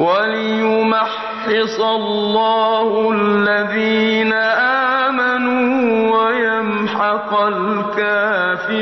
وَلِيُمَحِّصَ اللَّهُ الَّذِينَ آمَنُوا وَيَمْحَقَ الْكَافِرِينَ.